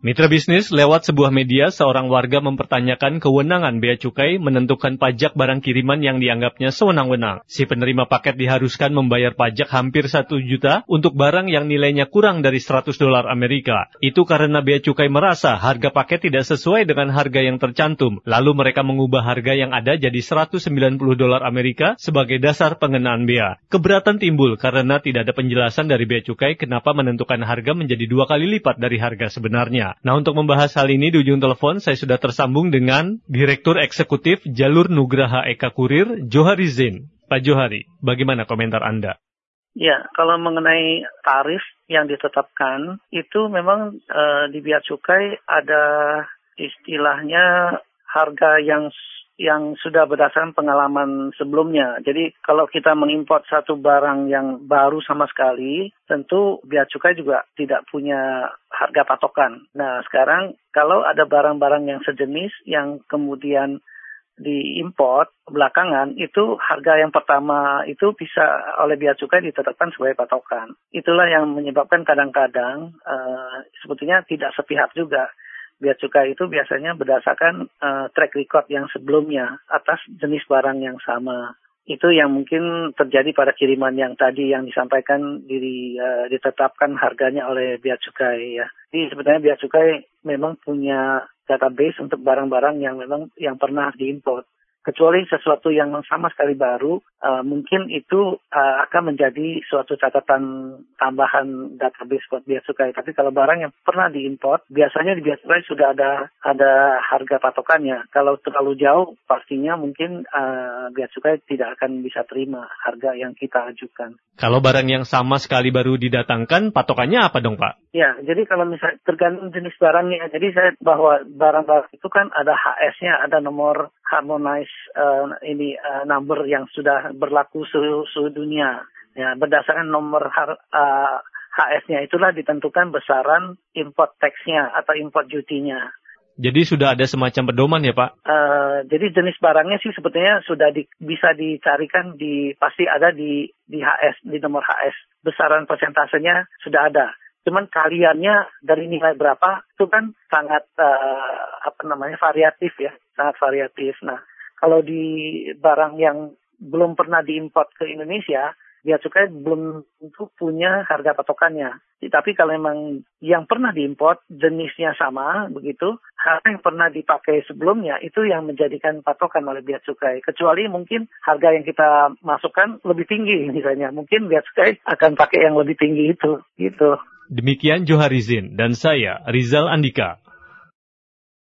Mitra bisnis, lewat sebuah media, seorang warga mempertanyakan kewenangan bea cukai menentukan pajak barang kiriman yang dianggapnya sewenang-wenang. Si penerima paket diharuskan membayar pajak hampir satu juta untuk barang yang nilainya kurang dari 100 dolar Amerika. Itu karena bea cukai merasa harga paket tidak sesuai dengan harga yang tercantum. Lalu mereka mengubah harga yang ada jadi 190 dolar Amerika sebagai dasar pengenaan bea. Keberatan timbul karena tidak ada penjelasan dari bea cukai kenapa menentukan harga menjadi dua kali lipat dari harga sebenarnya. Nah, untuk membahas hal ini di ujung telepon saya sudah tersambung dengan Direktur Eksekutif Jalur Nugraha Eka Kurir, Johari Zain. Pak Johari, bagaimana komentar Anda? Ya, kalau mengenai tarif yang ditetapkan, itu memang e, di biaya cukai ada istilahnya harga yang yang sudah berdasarkan pengalaman sebelumnya. Jadi kalau kita mengimpor satu barang yang baru sama sekali, tentu biaya cukai juga tidak punya harga patokan. Nah sekarang kalau ada barang-barang yang sejenis yang kemudian diimpor belakangan itu harga yang pertama itu bisa oleh biaya cukai ditetapkan sebagai patokan. Itulah yang menyebabkan kadang-kadang uh, sebetulnya tidak sepihak juga Biaya cukai itu biasanya berdasarkan uh, track record yang sebelumnya atas jenis barang yang sama. Itu yang mungkin terjadi pada kiriman yang tadi yang disampaikan diri uh, ditetapkan harganya oleh biaya cukai ya. Jadi sebenarnya biaya cukai memang punya database untuk barang-barang yang memang yang pernah diimpor kecuali sesuatu yang sama sekali baru, uh, mungkin itu uh, akan menjadi suatu catatan tambahan database buat biaya cukai. Tapi kalau barang yang pernah diimpor, biasanya di biaya cukai sudah ada ada harga patokannya. Kalau terlalu jauh, pastinya mungkin uh, biaya cukai tidak akan bisa terima harga yang kita ajukan. Kalau barang yang sama sekali baru didatangkan, patokannya apa dong Pak? Ya, jadi kalau misalnya tergantung jenis barangnya. Jadi saya bahwa barang-barang itu kan ada HS-nya, ada nomor harmonize uh, ini uh, number yang sudah berlaku seluruh, seluruh dunia. Ya, berdasarkan nomor har, uh, HS-nya itulah ditentukan besaran import tax-nya atau import duty-nya. Jadi sudah ada semacam pedoman ya Pak? Uh, jadi jenis barangnya sih sebetulnya sudah di, bisa dicarikan di pasti ada di di HS di nomor HS besaran persentasenya sudah ada. Cuman kaliannya dari nilai berapa itu kan sangat uh, apa namanya variatif ya, sangat variatif. Nah kalau di barang yang belum pernah diimpor ke Indonesia biaya cukai belum tentu punya harga patokannya. Tapi kalau memang yang pernah diimpor jenisnya sama begitu, harga yang pernah dipakai sebelumnya itu yang menjadikan patokan oleh biaya cukai. Kecuali mungkin harga yang kita masukkan lebih tinggi misalnya, mungkin biaya cukai akan pakai yang lebih tinggi itu, gitu. Demikian Joharizin dan saya Rizal Andika.